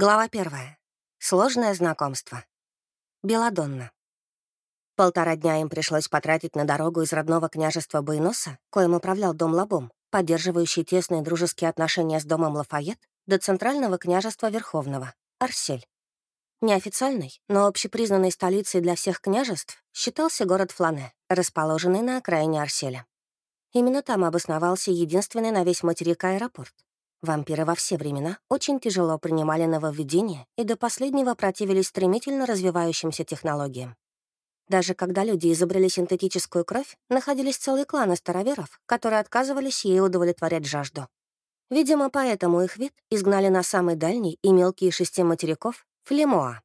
Глава первая. Сложное знакомство. Беладонна. Полтора дня им пришлось потратить на дорогу из родного княжества Буйноса, коим управлял дом Лабом, поддерживающий тесные дружеские отношения с домом Лафайет, до центрального княжества Верховного, Арсель. Неофициальной, но общепризнанной столицей для всех княжеств считался город Флане, расположенный на окраине Арселя. Именно там обосновался единственный на весь материк аэропорт. Вампиры во все времена очень тяжело принимали нововведения и до последнего противились стремительно развивающимся технологиям. Даже когда люди изобрели синтетическую кровь, находились целые кланы староверов, которые отказывались ей удовлетворять жажду. Видимо, поэтому их вид изгнали на самый дальний и мелкие шести материков — Флемоа.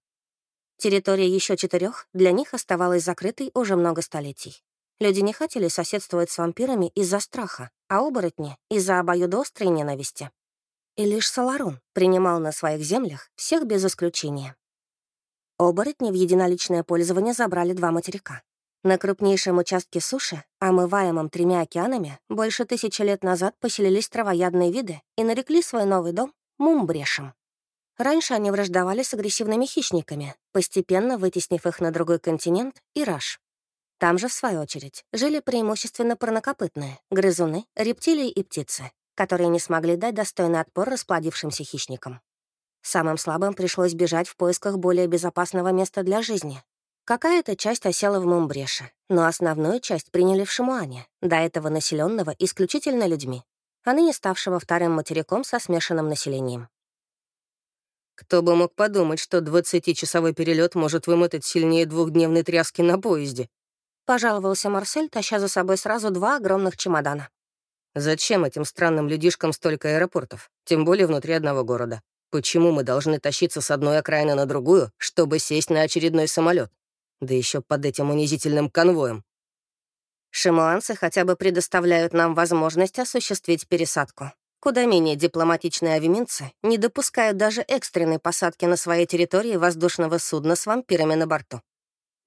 Территория еще четырех для них оставалась закрытой уже много столетий. Люди не хотели соседствовать с вампирами из-за страха, а оборотни — из-за обоюдоострой ненависти. И лишь Саларун принимал на своих землях всех без исключения. Оборотни в единоличное пользование забрали два материка. На крупнейшем участке суши, омываемом тремя океанами, больше тысячи лет назад поселились травоядные виды и нарекли свой новый дом Мумбрешем. Раньше они враждовали с агрессивными хищниками, постепенно вытеснив их на другой континент — Ираш. Там же, в свою очередь, жили преимущественно парнокопытные, грызуны, рептилии и птицы, которые не смогли дать достойный отпор расплодившимся хищникам. Самым слабым пришлось бежать в поисках более безопасного места для жизни. Какая-то часть осела в Мумбреше, но основную часть приняли в Шимуане, до этого населенного исключительно людьми, а ныне ставшего вторым материком со смешанным населением. Кто бы мог подумать, что 20-часовой перелет может вымотать сильнее двухдневной тряски на поезде? Пожаловался Марсель, таща за собой сразу два огромных чемодана. Зачем этим странным людишкам столько аэропортов, тем более внутри одного города? Почему мы должны тащиться с одной окраины на другую, чтобы сесть на очередной самолет? Да еще под этим унизительным конвоем. Шимуанцы хотя бы предоставляют нам возможность осуществить пересадку. Куда менее дипломатичные авиминцы не допускают даже экстренной посадки на своей территории воздушного судна с вампирами на борту.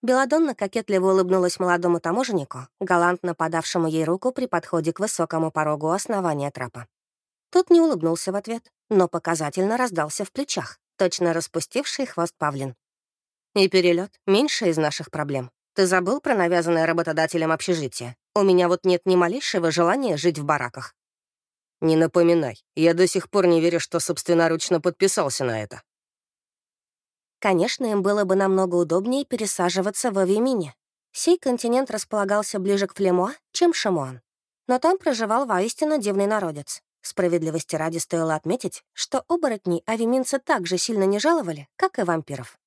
Беладонна кокетливо улыбнулась молодому таможеннику, галантно подавшему ей руку при подходе к высокому порогу основания трапа. Тот не улыбнулся в ответ, но показательно раздался в плечах, точно распустивший хвост павлин. «И перелет меньше из наших проблем. Ты забыл про навязанное работодателем общежитие? У меня вот нет ни малейшего желания жить в бараках». «Не напоминай, я до сих пор не верю, что собственноручно подписался на это», Конечно, им было бы намного удобнее пересаживаться в Авимине. Сей континент располагался ближе к Флемуа, чем Шамуан. Но там проживал воистину дивный народец. Справедливости ради стоило отметить, что оборотней авиминцы так же сильно не жаловали, как и вампиров.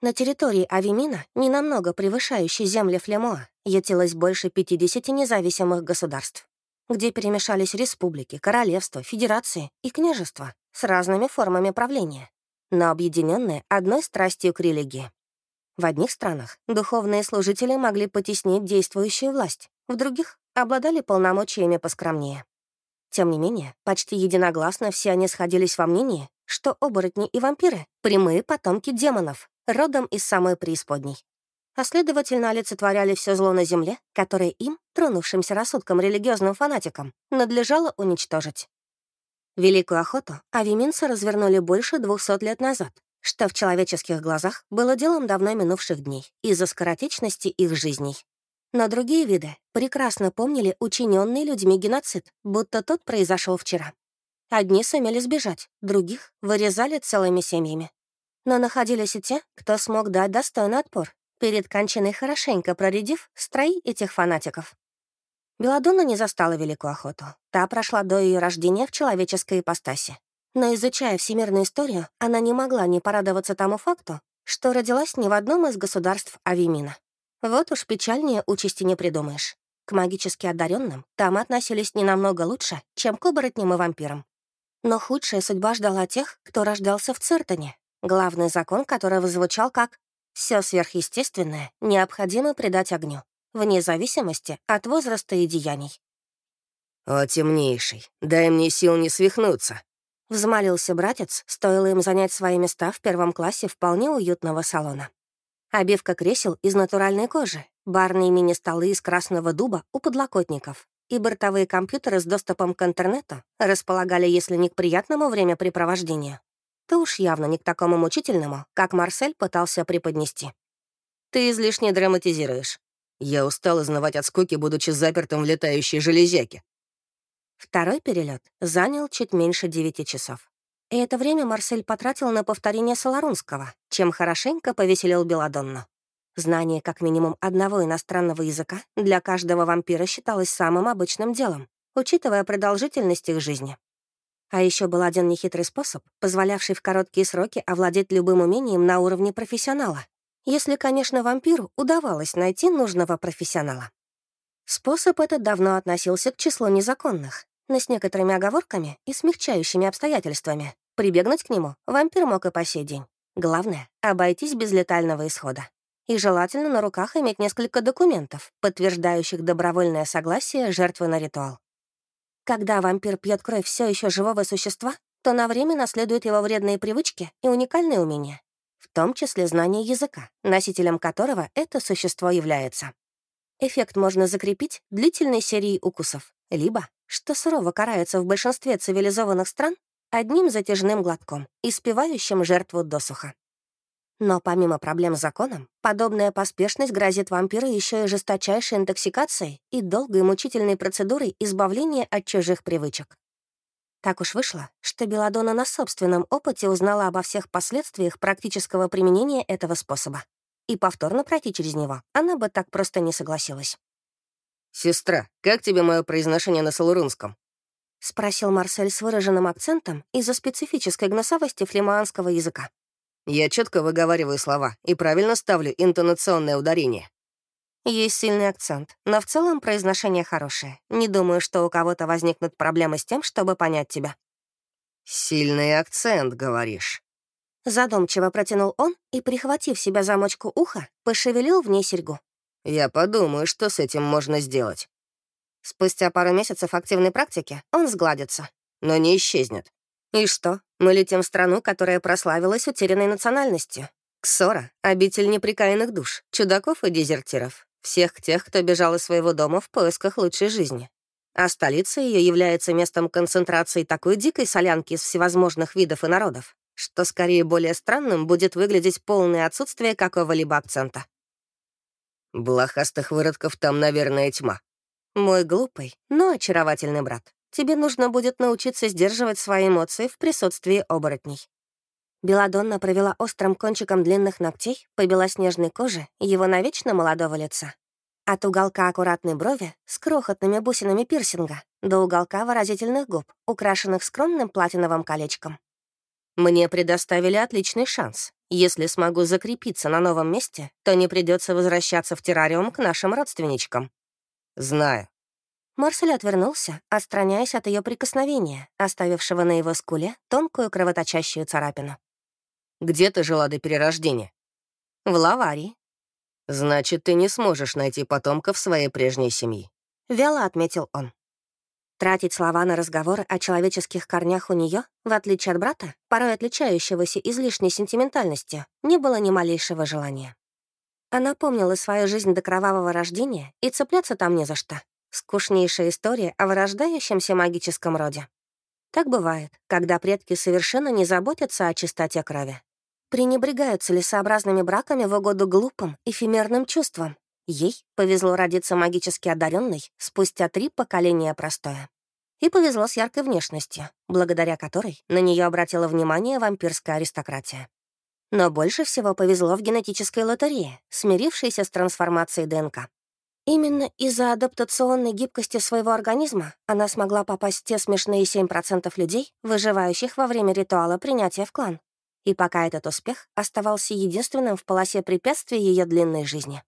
На территории Авимина, ненамного превышающей земли Флемуа, ютилось больше 50 независимых государств, где перемешались республики, королевства, федерации и княжества с разными формами правления но объединенные одной страстью к религии. В одних странах духовные служители могли потеснить действующую власть, в других обладали полномочиями поскромнее. Тем не менее, почти единогласно все они сходились во мнении, что оборотни и вампиры — прямые потомки демонов, родом из самой преисподней. А следовательно, олицетворяли все зло на земле, которое им, тронувшимся рассудком религиозным фанатикам, надлежало уничтожить. Великую охоту авиминцы развернули больше двухсот лет назад, что в человеческих глазах было делом давно минувших дней из-за скоротечности их жизней. Но другие виды прекрасно помнили учиненный людьми геноцид, будто тот произошел вчера. Одни сумели сбежать, других вырезали целыми семьями. Но находились и те, кто смог дать достойный отпор, перед кончиной хорошенько проредив строи этих фанатиков. Беладонна не застала Великую охоту. Та прошла до ее рождения в человеческой ипостаси. Но изучая всемирную историю, она не могла не порадоваться тому факту, что родилась не в одном из государств Авимина. Вот уж печальнее участи не придумаешь. К магически одаренным там относились не намного лучше, чем к оборотням и вампирам. Но худшая судьба ждала тех, кто рождался в Цертоне, главный закон которого звучал как «все сверхъестественное необходимо придать огню» вне зависимости от возраста и деяний. «О, темнейший, дай мне сил не свихнуться!» Взмолился братец, стоило им занять свои места в первом классе вполне уютного салона. Обивка кресел из натуральной кожи, барные мини-столы из красного дуба у подлокотников и бортовые компьютеры с доступом к интернету располагали, если не к приятному времяпрепровождению, что уж явно не к такому мучительному, как Марсель пытался преподнести. «Ты излишне драматизируешь. Я устал изнывать от скуки, будучи запертым в летающей железяке». Второй перелет занял чуть меньше девяти часов. И это время Марсель потратил на повторение Соларунского, чем хорошенько повеселил Беладонну. Знание как минимум одного иностранного языка для каждого вампира считалось самым обычным делом, учитывая продолжительность их жизни. А еще был один нехитрый способ, позволявший в короткие сроки овладеть любым умением на уровне профессионала. Если, конечно, вампиру удавалось найти нужного профессионала. Способ этот давно относился к числу незаконных, но с некоторыми оговорками и смягчающими обстоятельствами. Прибегнуть к нему вампир мог и по сей день. Главное — обойтись без летального исхода. И желательно на руках иметь несколько документов, подтверждающих добровольное согласие жертвы на ритуал. Когда вампир пьет кровь все еще живого существа, то на время наследует его вредные привычки и уникальные умения, в том числе знание языка, носителем которого это существо является. Эффект можно закрепить длительной серией укусов, либо, что сурово карается в большинстве цивилизованных стран, одним затяжным глотком, испевающим жертву досуха. Но помимо проблем с законом, подобная поспешность грозит вампиру еще и жесточайшей интоксикацией и долгой мучительной процедурой избавления от чужих привычек. Так уж вышло, что Беладона на собственном опыте узнала обо всех последствиях практического применения этого способа. И повторно пройти через него она бы так просто не согласилась. «Сестра, как тебе мое произношение на салурунском?» — спросил Марсель с выраженным акцентом из-за специфической гносовости флемуанского языка. «Я четко выговариваю слова и правильно ставлю интонационное ударение». Есть сильный акцент, но в целом произношение хорошее. Не думаю, что у кого-то возникнут проблемы с тем, чтобы понять тебя. «Сильный акцент, говоришь?» Задумчиво протянул он и, прихватив себя замочку уха, пошевелил в ней серьгу. «Я подумаю, что с этим можно сделать. Спустя пару месяцев активной практики он сгладится. Но не исчезнет. И что? Мы летим в страну, которая прославилась утерянной национальностью. Ксора — обитель неприкаянных душ, чудаков и дезертиров. Всех тех, кто бежал из своего дома в поисках лучшей жизни. А столица ее является местом концентрации такой дикой солянки из всевозможных видов и народов, что скорее более странным будет выглядеть полное отсутствие какого-либо акцента. Блохастых выродков там, наверное, тьма. «Мой глупый, но очаровательный брат, тебе нужно будет научиться сдерживать свои эмоции в присутствии оборотней». Беладонна провела острым кончиком длинных ногтей по белоснежной коже его навечно молодого лица. От уголка аккуратной брови с крохотными бусинами пирсинга до уголка выразительных губ, украшенных скромным платиновым колечком. Мне предоставили отличный шанс. Если смогу закрепиться на новом месте, то не придется возвращаться в террариум к нашим родственничкам. «Знаю». Марсель отвернулся, отстраняясь от ее прикосновения, оставившего на его скуле тонкую кровоточащую царапину. «Где ты жила до перерождения?» «В Лаварии». «Значит, ты не сможешь найти потомков своей прежней семьи», — вяло отметил он. Тратить слова на разговоры о человеческих корнях у нее, в отличие от брата, порой отличающегося излишней сентиментальностью, не было ни малейшего желания. Она помнила свою жизнь до кровавого рождения, и цепляться там не за что. Скучнейшая история о вырождающемся магическом роде. Так бывает, когда предки совершенно не заботятся о чистоте крови. Пренебрегают целесообразными браками в угоду глупым, эфемерным чувствам. Ей повезло родиться магически одаренной спустя три поколения простоя. И повезло с яркой внешностью, благодаря которой на нее обратила внимание вампирская аристократия. Но больше всего повезло в генетической лотерее, смирившейся с трансформацией ДНК. Именно из-за адаптационной гибкости своего организма она смогла попасть в те смешные 7% людей, выживающих во время ритуала принятия в клан. И пока этот успех оставался единственным в полосе препятствий ее длинной жизни.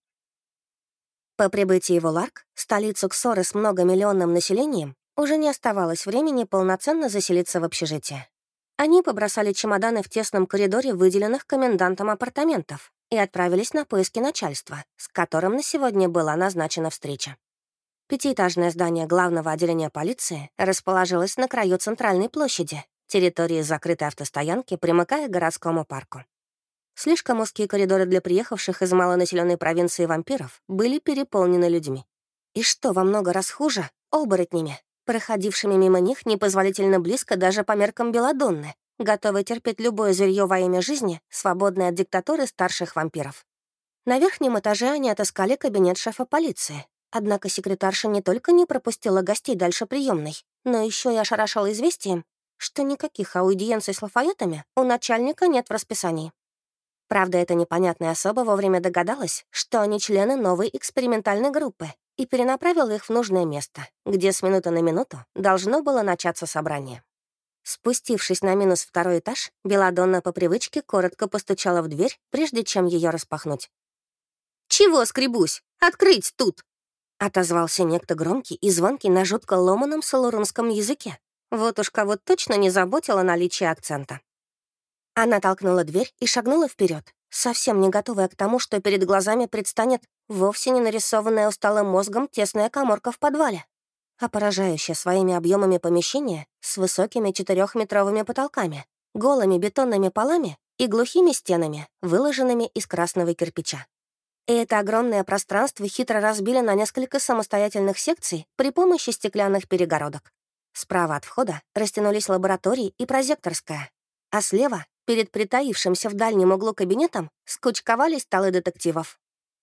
По прибытии в Уларк, столицу Ксоры с многомиллионным населением, уже не оставалось времени полноценно заселиться в общежитие. Они побросали чемоданы в тесном коридоре, выделенных комендантом апартаментов, и отправились на поиски начальства, с которым на сегодня была назначена встреча. Пятиэтажное здание главного отделения полиции расположилось на краю центральной площади, территории закрытой автостоянки, примыкая к городскому парку. Слишком узкие коридоры для приехавших из малонаселенной провинции вампиров были переполнены людьми. И что во много раз хуже — оборотнями, проходившими мимо них непозволительно близко даже по меркам Беладонны, готовый терпеть любое зверье во имя жизни, свободное от диктатуры старших вампиров. На верхнем этаже они отыскали кабинет шефа полиции. Однако секретарша не только не пропустила гостей дальше приемной, но еще и ошарашила известием, что никаких аудиенций с Лафаэтами у начальника нет в расписании. Правда, эта непонятная особа вовремя догадалась, что они члены новой экспериментальной группы, и перенаправила их в нужное место, где с минуты на минуту должно было начаться собрание. Спустившись на минус второй этаж, Беладонна по привычке коротко постучала в дверь, прежде чем ее распахнуть. «Чего скребусь? Открыть тут!» Отозвался некто громкий и звонкий на жутко ломаном солурунском языке. Вот уж кого точно не заботило наличие акцента. Она толкнула дверь и шагнула вперед, совсем не готовая к тому, что перед глазами предстанет вовсе не нарисованная усталым мозгом тесная коморка в подвале, а поражающая своими объемами помещение с высокими четырехметровыми потолками, голыми бетонными полами и глухими стенами, выложенными из красного кирпича. И это огромное пространство хитро разбили на несколько самостоятельных секций при помощи стеклянных перегородок. Справа от входа растянулись лаборатории и прозекторская, а слева, перед притаившимся в дальнем углу кабинетом, скучковались столы детективов.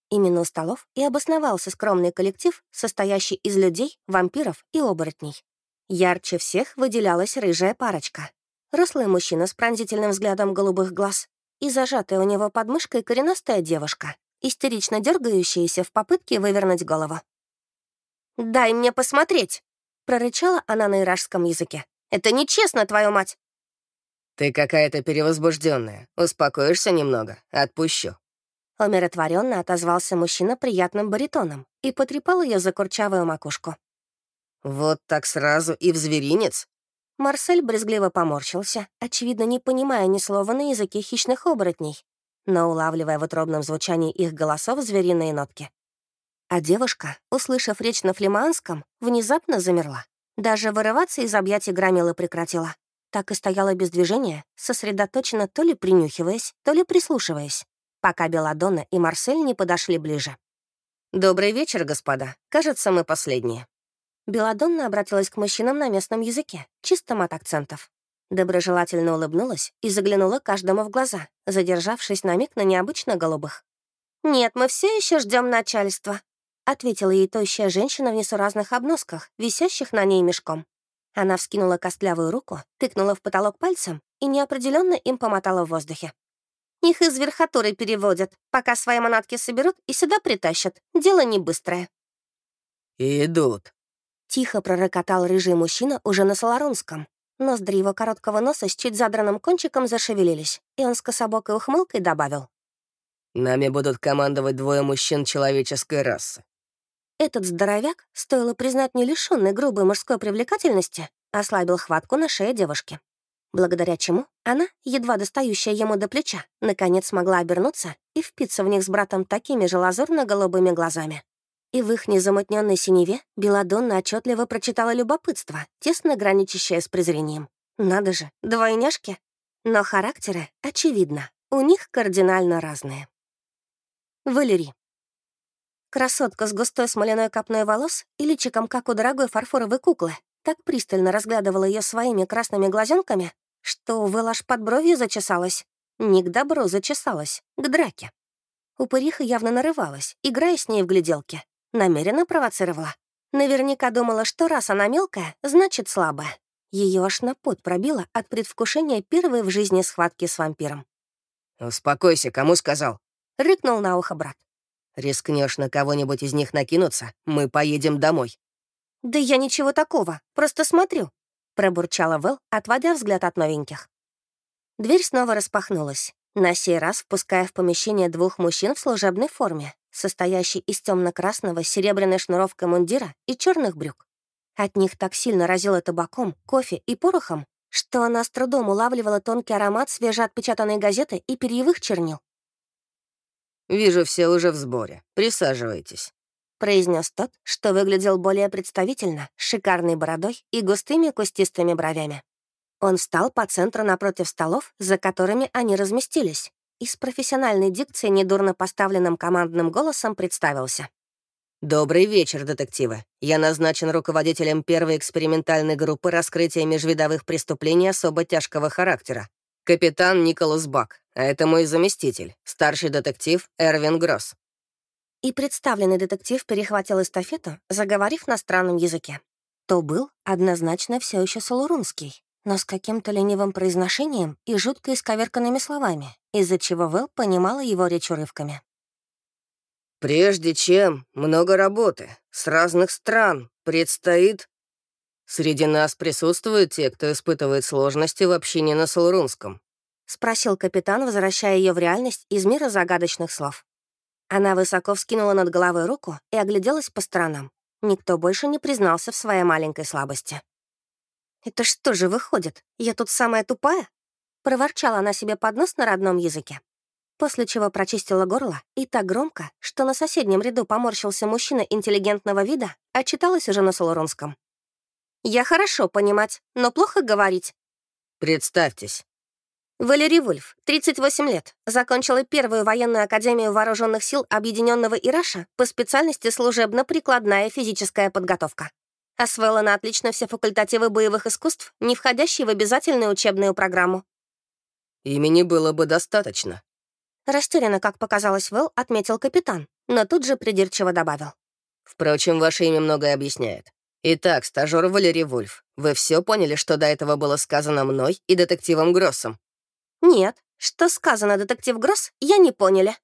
Именно у столов и обосновался скромный коллектив, состоящий из людей, вампиров и оборотней. Ярче всех выделялась рыжая парочка. Рослый мужчина с пронзительным взглядом голубых глаз и зажатая у него под мышкой коренастая девушка, истерично дергающаяся в попытке вывернуть голову. «Дай мне посмотреть!» — прорычала она на иражском языке. «Это нечестно, твою мать!» «Ты какая-то перевозбужденная. Успокоишься немного? Отпущу». Умиротворенно отозвался мужчина приятным баритоном и потрепал ее за курчавую макушку. «Вот так сразу и в зверинец?» Марсель брезгливо поморщился, очевидно, не понимая ни слова на языке хищных оборотней но улавливая в утробном звучании их голосов звериные нотки. А девушка, услышав речь на флеманском, внезапно замерла. Даже вырываться из объятий громила прекратила. Так и стояла без движения, сосредоточенно то ли принюхиваясь, то ли прислушиваясь, пока Беладонна и Марсель не подошли ближе. «Добрый вечер, господа. Кажется, мы последние». Беладонна обратилась к мужчинам на местном языке, чистом от акцентов. Доброжелательно улыбнулась и заглянула каждому в глаза, задержавшись на миг на необычно голубых. «Нет, мы все еще ждем начальства», — ответила ей тощая женщина в несуразных обносках, висящих на ней мешком. Она вскинула костлявую руку, тыкнула в потолок пальцем и неопределенно им помотала в воздухе. «Их из верхотуры переводят, пока свои манатки соберут и сюда притащат. Дело не быстрое». «Идут», — тихо пророкотал рыжий мужчина уже на Соларунском, Ноздри его короткого носа с чуть задранным кончиком зашевелились, и он с кособокой ухмылкой добавил. «Нами будут командовать двое мужчин человеческой расы». Этот здоровяк, стоило признать не лишённый грубой мужской привлекательности, ослабил хватку на шее девушки. Благодаря чему она, едва достающая ему до плеча, наконец смогла обернуться и впиться в них с братом такими же лазурно-голубыми глазами. И в их незамутненной синеве Беладонна отчетливо прочитала любопытство, тесно граничащее с презрением. Надо же, двойняшки. Но характеры, очевидно, у них кардинально разные. Валерий. Красотка с густой смоляной копной волос и личиком, как у дорогой фарфоровой куклы, так пристально разглядывала ее своими красными глазенками, что у аж под бровью зачесалась. Не к добру зачесалась, к драке. Упыриха явно нарывалась, играя с ней в гляделке, Намеренно провоцировала. Наверняка думала, что раз она мелкая, значит слабая. Ее аж на пот пробило от предвкушения первой в жизни схватки с вампиром. «Успокойся, кому сказал?» — рыкнул на ухо брат. Рискнешь на кого-нибудь из них накинуться, мы поедем домой». «Да я ничего такого, просто смотрю», — пробурчала Вэл, отводя взгляд от новеньких. Дверь снова распахнулась, на сей раз впуская в помещение двух мужчин в служебной форме, состоящий из темно-красного с серебряной шнуровкой мундира и черных брюк. От них так сильно разило табаком, кофе и порохом, что она с трудом улавливала тонкий аромат свежеотпечатанной газеты и перьевых чернил. «Вижу, все уже в сборе. Присаживайтесь», — произнес тот, что выглядел более представительно, шикарной бородой и густыми кустистыми бровями. Он встал по центру напротив столов, за которыми они разместились, и с профессиональной дикцией недурно поставленным командным голосом представился. «Добрый вечер, детективы. Я назначен руководителем первой экспериментальной группы раскрытия межвидовых преступлений особо тяжкого характера. Капитан Николас Бак, это мой заместитель, старший детектив Эрвин Гросс». И представленный детектив перехватил эстафету, заговорив на странном языке. То был однозначно все еще Солурунский, но с каким-то ленивым произношением и жутко исковерканными словами, из-за чего Вэл понимала его речь урывками. Прежде чем много работы с разных стран предстоит... Среди нас присутствуют те, кто испытывает сложности в общении на Солурунском. Спросил капитан, возвращая ее в реальность из мира загадочных слов. Она высоко вскинула над головой руку и огляделась по сторонам. Никто больше не признался в своей маленькой слабости. «Это что же выходит? Я тут самая тупая?» Проворчала она себе под нос на родном языке после чего прочистила горло и так громко, что на соседнем ряду поморщился мужчина интеллигентного вида, отчиталась уже на Солоронском. «Я хорошо понимать, но плохо говорить». «Представьтесь». Валерий Вульф, 38 лет, закончила первую военную академию вооруженных сил Объединенного Ираша по специальности служебно-прикладная физическая подготовка. Освоила на отлично все факультативы боевых искусств, не входящие в обязательную учебную программу. «Имени было бы достаточно», Растерянно, как показалось Вэл, отметил капитан, но тут же придирчиво добавил. «Впрочем, ваше имя многое объясняет. Итак, стажер Валерий Вульф, вы все поняли, что до этого было сказано мной и детективом Гроссом?» «Нет, что сказано детектив Гросс, я не поняли».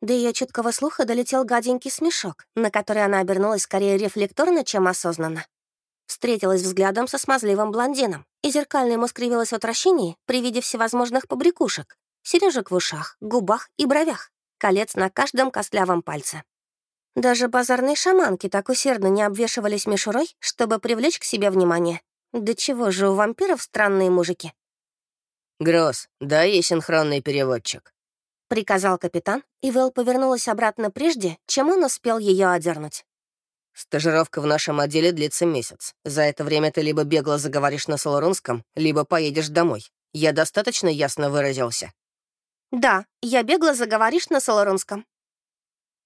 До ее чуткого слуха долетел гаденький смешок, на который она обернулась скорее рефлекторно, чем осознанно. Встретилась взглядом со смазливым блондином, и зеркально ему скривилось в отвращении при виде всевозможных побрякушек, сережек в ушах, губах и бровях, колец на каждом костлявом пальце. Даже базарные шаманки так усердно не обвешивались мишурой, чтобы привлечь к себе внимание. Да чего же у вампиров странные мужики? «Гросс, дай ей синхронный переводчик», — приказал капитан, и Вэл повернулась обратно прежде, чем он успел ее одернуть. «Стажировка в нашем отделе длится месяц. За это время ты либо бегло заговоришь на Солорунском, либо поедешь домой. Я достаточно ясно выразился?» «Да, я бегло заговоришь на Солоронском».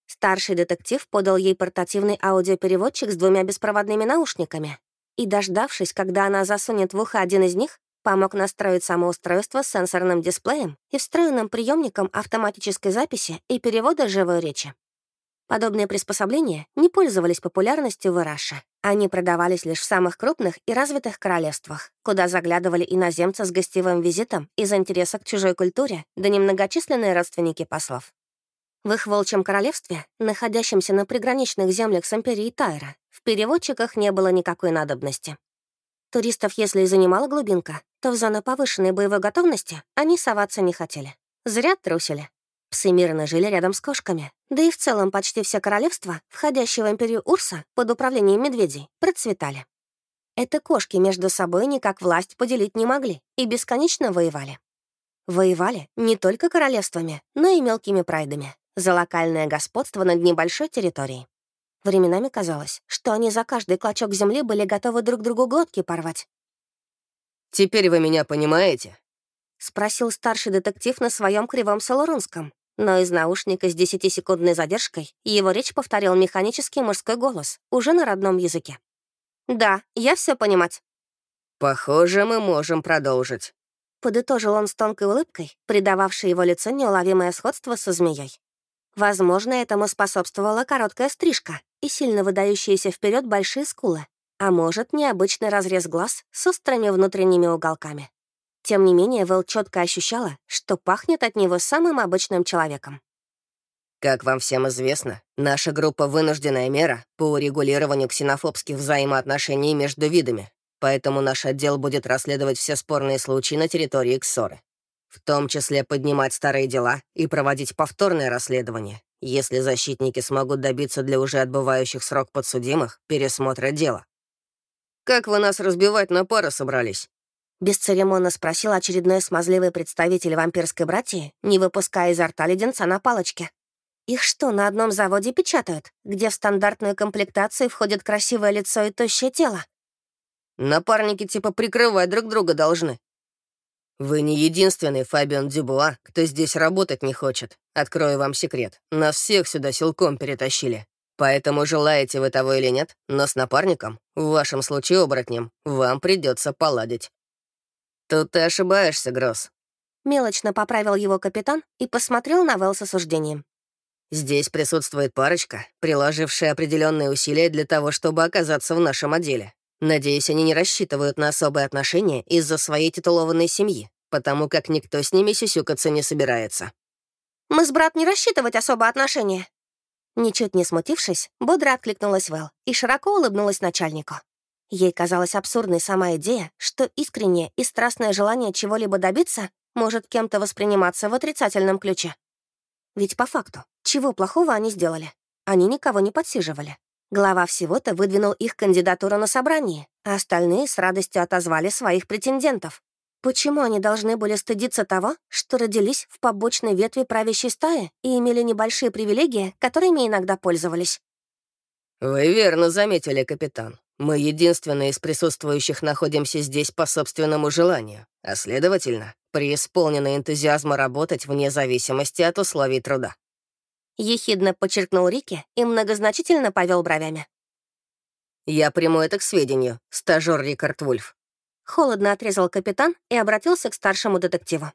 Старший детектив подал ей портативный аудиопереводчик с двумя беспроводными наушниками и, дождавшись, когда она засунет в ухо один из них, помог настроить самоустройство с сенсорным дисплеем и встроенным приемником автоматической записи и перевода живой речи. Подобные приспособления не пользовались популярностью в Ираше. Они продавались лишь в самых крупных и развитых королевствах, куда заглядывали иноземцы с гостевым визитом из интереса к чужой культуре, да немногочисленные родственники послов. В их волчьем королевстве, находящемся на приграничных землях с империей Тайра, в переводчиках не было никакой надобности. Туристов, если и занимала глубинка, то в зону повышенной боевой готовности они соваться не хотели. Зря трусили. Псы мирно жили рядом с кошками, да и в целом почти все королевства, входящие в империю Урса под управлением медведей, процветали. Это кошки между собой никак власть поделить не могли и бесконечно воевали. Воевали не только королевствами, но и мелкими прайдами за локальное господство над небольшой территорией. Временами казалось, что они за каждый клочок земли были готовы друг другу глотки порвать. «Теперь вы меня понимаете?» — спросил старший детектив на своем кривом солорунском, но из наушника с десятисекундной задержкой его речь повторил механический мужской голос, уже на родном языке. «Да, я все понимать». «Похоже, мы можем продолжить», — подытожил он с тонкой улыбкой, придававшей его лицу неуловимое сходство со змеей. Возможно, этому способствовала короткая стрижка и сильно выдающиеся вперед большие скулы, а может, необычный разрез глаз с острыми внутренними уголками. Тем не менее, Вэл четко ощущала, что пахнет от него самым обычным человеком. Как вам всем известно, наша группа «Вынужденная мера» по урегулированию ксенофобских взаимоотношений между видами, поэтому наш отдел будет расследовать все спорные случаи на территории Ксоры, в том числе поднимать старые дела и проводить повторное расследование, если защитники смогут добиться для уже отбывающих срок подсудимых пересмотра дела. «Как вы нас разбивать на пары собрались?» Бесцеремонно спросил очередной смазливый представитель вампирской братьи, не выпуская изо рта леденца на палочке. «Их что, на одном заводе печатают, где в стандартную комплектацию входит красивое лицо и тощее тело?» «Напарники типа прикрывать друг друга должны». «Вы не единственный Фабиан Дюбуа, кто здесь работать не хочет. Открою вам секрет. Нас всех сюда силком перетащили. Поэтому желаете вы того или нет, но с напарником, в вашем случае оборотнем, вам придется поладить. Тут ты ошибаешься, Гросс. Мелочно поправил его капитан и посмотрел на Вэл с осуждением. Здесь присутствует парочка, приложившая определенные усилия для того, чтобы оказаться в нашем отделе. Надеюсь, они не рассчитывают на особые отношения из-за своей титулованной семьи, потому как никто с ними сюсюкаться не собирается. «Мы с брат не рассчитывать особо отношения». Ничуть не смутившись, бодро откликнулась Вэл и широко улыбнулась начальнику. Ей казалась абсурдной сама идея, что искреннее и страстное желание чего-либо добиться может кем-то восприниматься в отрицательном ключе. Ведь по факту, чего плохого они сделали? Они никого не подсиживали. Глава всего-то выдвинул их кандидатуру на собрании, а остальные с радостью отозвали своих претендентов. Почему они должны были стыдиться того, что родились в побочной ветви правящей стаи и имели небольшие привилегии, которыми иногда пользовались? «Вы верно заметили, капитан. Мы единственные из присутствующих находимся здесь по собственному желанию, а следовательно, преисполнены энтузиазма работать вне зависимости от условий труда». Ехидно подчеркнул Рики и многозначительно повел бровями. «Я приму это к сведению, стажер Рикард Вульф. Холодно отрезал капитан и обратился к старшему детективу.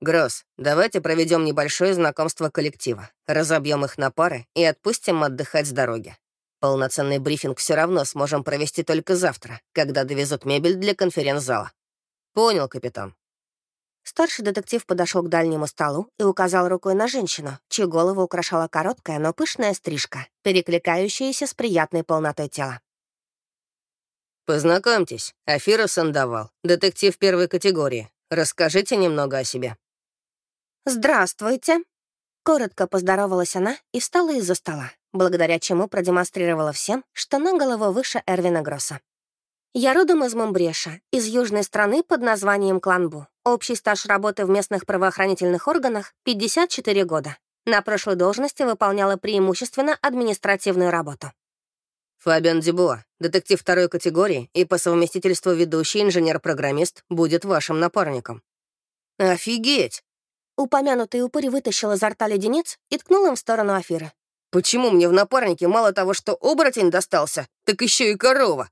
«Гросс, давайте проведем небольшое знакомство коллектива, разобьем их на пары и отпустим отдыхать с дороги. Полноценный брифинг все равно сможем провести только завтра, когда довезут мебель для конференц-зала. Понял, капитан». Старший детектив подошел к дальнему столу и указал рукой на женщину, чью голову украшала короткая, но пышная стрижка, перекликающаяся с приятной полнотой тела. «Познакомьтесь, Афира Сандавал, детектив первой категории. Расскажите немного о себе». «Здравствуйте». Коротко поздоровалась она и встала из-за стола, благодаря чему продемонстрировала всем, что на голову выше Эрвина Гросса. Я родом из Мумбреша, из южной страны под названием Кланбу. Общий стаж работы в местных правоохранительных органах — 54 года. На прошлой должности выполняла преимущественно административную работу. Фабиан Дебуа, детектив второй категории и по совместительству ведущий инженер-программист, будет вашим напарником». «Офигеть!» Упомянутый упырь вытащил изо рта леденец и ткнул им в сторону Афиры. «Почему мне в напарнике мало того, что оборотень достался, так еще и корова?»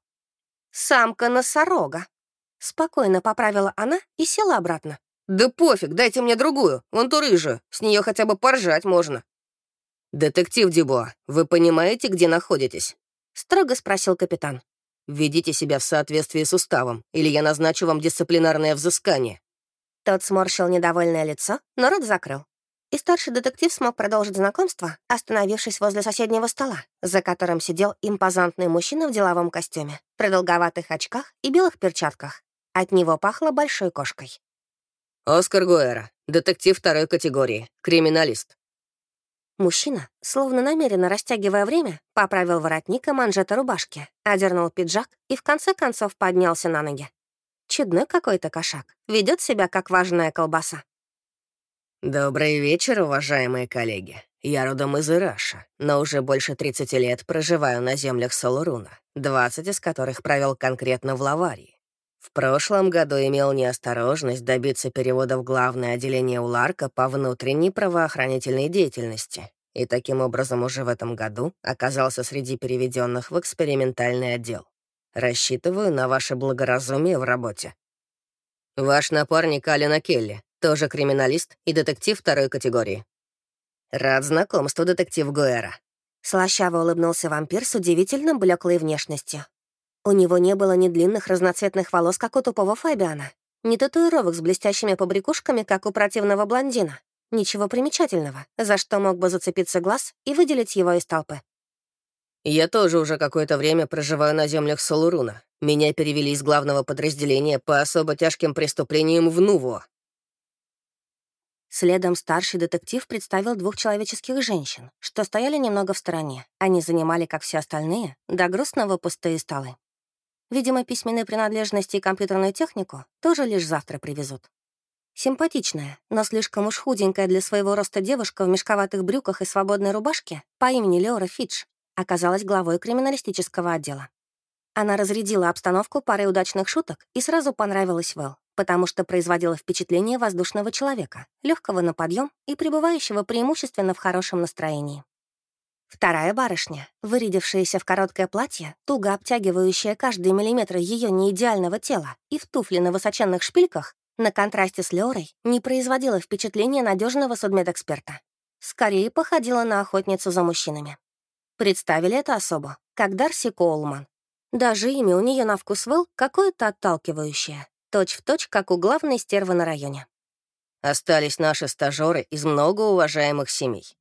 «Самка-носорога», — спокойно поправила она и села обратно. «Да пофиг, дайте мне другую, вон ту рыжую, с нее хотя бы поржать можно». «Детектив Дебуа, вы понимаете, где находитесь?» — строго спросил капитан. «Ведите себя в соответствии с уставом, или я назначу вам дисциплинарное взыскание». Тот сморщил недовольное лицо, но рот закрыл. И старший детектив смог продолжить знакомство, остановившись возле соседнего стола, за которым сидел импозантный мужчина в деловом костюме, продолговатых очках и белых перчатках. От него пахло большой кошкой. «Оскар Гуэра, детектив второй категории, криминалист. Мужчина, словно намеренно растягивая время, поправил воротник и манжеты рубашки, одернул пиджак и в конце концов поднялся на ноги. Чудной какой-то кошак, ведет себя как важная колбаса. «Добрый вечер, уважаемые коллеги. Я родом из Ираша, но уже больше 30 лет проживаю на землях Солуруна, 20 из которых провел конкретно в Лаварии. В прошлом году имел неосторожность добиться перевода в главное отделение УЛАРКа по внутренней правоохранительной деятельности, и таким образом уже в этом году оказался среди переведенных в экспериментальный отдел. Рассчитываю на ваше благоразумие в работе. Ваш напарник Алина Келли, тоже криминалист и детектив второй категории. Рад знакомству, детектив Гуэра. Слащаво улыбнулся вампир с удивительно блеклой внешностью. У него не было ни длинных разноцветных волос, как у тупого Фабиана, ни татуировок с блестящими побрякушками, как у противного блондина. Ничего примечательного, за что мог бы зацепиться глаз и выделить его из толпы. «Я тоже уже какое-то время проживаю на землях Солуруна. Меня перевели из главного подразделения по особо тяжким преступлениям в Нуво». Следом старший детектив представил двух человеческих женщин, что стояли немного в стороне. Они занимали, как все остальные, до грустного пустые столы. Видимо, письменные принадлежности и компьютерную технику тоже лишь завтра привезут. Симпатичная, но слишком уж худенькая для своего роста девушка в мешковатых брюках и свободной рубашке по имени Леора Фидж оказалась главой криминалистического отдела. Она разрядила обстановку парой удачных шуток и сразу понравилась Вэл, потому что производила впечатление воздушного человека, легкого на подъем и пребывающего преимущественно в хорошем настроении. Вторая барышня, вырядившаяся в короткое платье, туго обтягивающее каждый миллиметр ее неидеального тела и в туфли на высоченных шпильках, на контрасте с Леорой не производила впечатления надежного судмедэксперта. Скорее походила на охотницу за мужчинами. Представили эту особу, как Дарси Коулман. Даже имя у нее на вкус Вэл какое-то отталкивающее, точь-в-точь, точь, как у главной стервы на районе. Остались наши стажеры из многоуважаемых семей.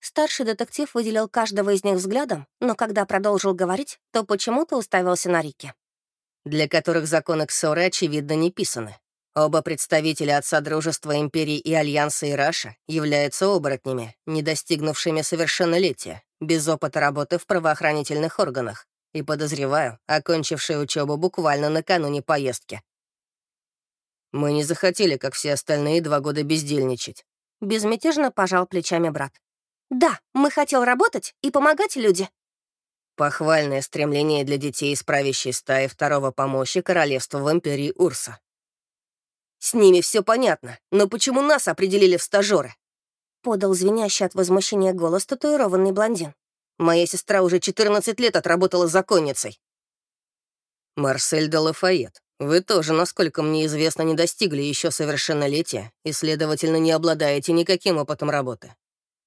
Старший детектив выделил каждого из них взглядом, но когда продолжил говорить, то почему-то уставился на Рике. Для которых законы Ксоры, очевидно, не писаны. Оба представителя от Содружества Империи и Альянса Ираша являются оборотнями, не достигнувшими совершеннолетия, без опыта работы в правоохранительных органах и, подозреваю, окончившие учебу буквально накануне поездки. Мы не захотели, как все остальные, два года бездельничать. Безмятежно пожал плечами брат. Да, мы хотел работать и помогать люди. Похвальное стремление для детей из правящей стаи второго помощи королевства в империи Урса. С ними все понятно, но почему нас определили в стажеры? Подал звенящий от возмущения голос татуированный блондин. Моя сестра уже 14 лет отработала законницей. Марсель де Лафайет, вы тоже, насколько мне известно, не достигли еще совершеннолетия и, следовательно, не обладаете никаким опытом работы.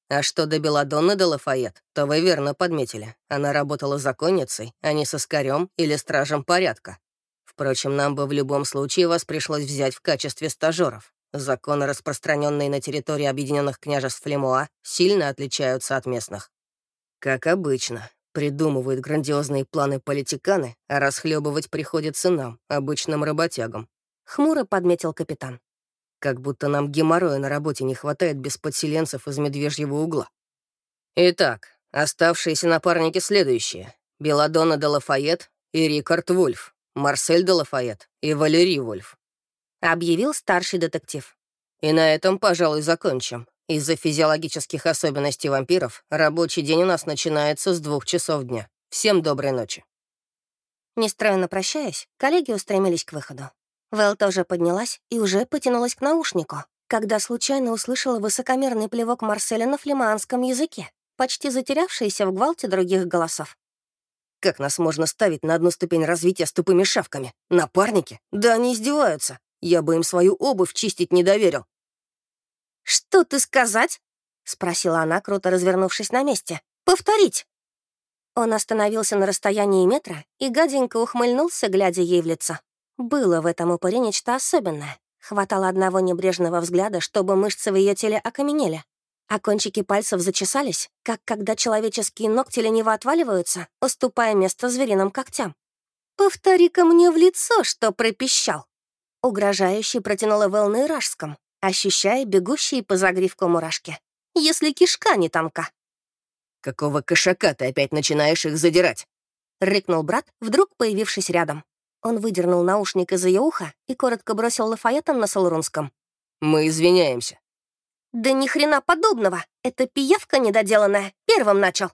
А что до Беладонны де Лафайет, то вы верно подметили. Она работала законницей, а не соскарем или стражем порядка. Впрочем, нам бы в любом случае вас пришлось взять в качестве стажеров. Законы, распространенные на территории Объединенных княжеств Флемуа, сильно отличаются от местных. Как обычно, придумывают грандиозные планы политиканы, а расхлебывать приходится нам, обычным работягам. Хмуро подметил капитан. Как будто нам геморроя на работе не хватает без подселенцев из медвежьего угла. Итак, оставшиеся напарники следующие. Беладонна де Лафайет и Рикард Вульф, Марсель де Лафайет и Валерий Вульф. Объявил старший детектив. И на этом, пожалуй, закончим. Из-за физиологических особенностей вампиров рабочий день у нас начинается с двух часов дня. Всем доброй ночи. Нестройно прощаясь, коллеги устремились к выходу. Вэл тоже поднялась и уже потянулась к наушнику, когда случайно услышала высокомерный плевок Марселя на флеманском языке, почти затерявшийся в гвалте других голосов. «Как нас можно ставить на одну ступень развития с тупыми шавками? Напарники? Да они издеваются. Я бы им свою обувь чистить не доверил». «Что ты сказать?» — спросила она, круто развернувшись на месте. «Повторить!» Он остановился на расстоянии метра и гаденько ухмыльнулся, глядя ей в лицо. Было в этом упоре нечто особенное. Хватало одного небрежного взгляда, чтобы мышцы в ее теле окаменели. А кончики пальцев зачесались, как когда человеческие ногти лениво отваливаются, уступая место звериным когтям. «Повтори-ка мне в лицо, что пропищал!» Угрожающе протянула волны Ражском, ощущая бегущие по загривку мурашки. «Если кишка не тонка!» «Какого кошака ты опять начинаешь их задирать?» — рыкнул брат, вдруг появившись рядом. Он выдернул наушник из ее уха и коротко бросил Лафаэтом на Салурунском. «Мы извиняемся». «Да ни хрена подобного! Это пиявка недоделанная. Первым начал».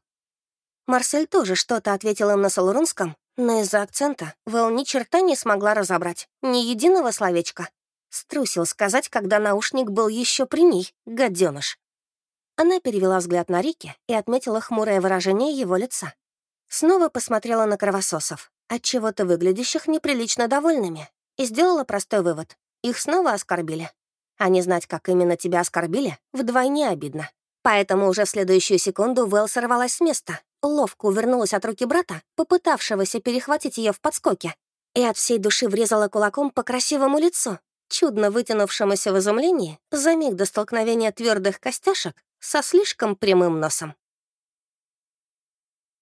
Марсель тоже что-то ответил им на Салурунском, но из-за акцента Вэл ни черта не смогла разобрать. Ни единого словечка. Струсил сказать, когда наушник был еще при ней, гаденыш. Она перевела взгляд на Рики и отметила хмурое выражение его лица. Снова посмотрела на кровососов от чего-то выглядящих неприлично довольными, и сделала простой вывод. Их снова оскорбили. А не знать, как именно тебя оскорбили, вдвойне обидно. Поэтому уже в следующую секунду Вэл сорвалась с места, ловко увернулась от руки брата, попытавшегося перехватить ее в подскоке, и от всей души врезала кулаком по красивому лицу, чудно вытянувшемуся в изумлении за миг до столкновения твердых костяшек со слишком прямым носом.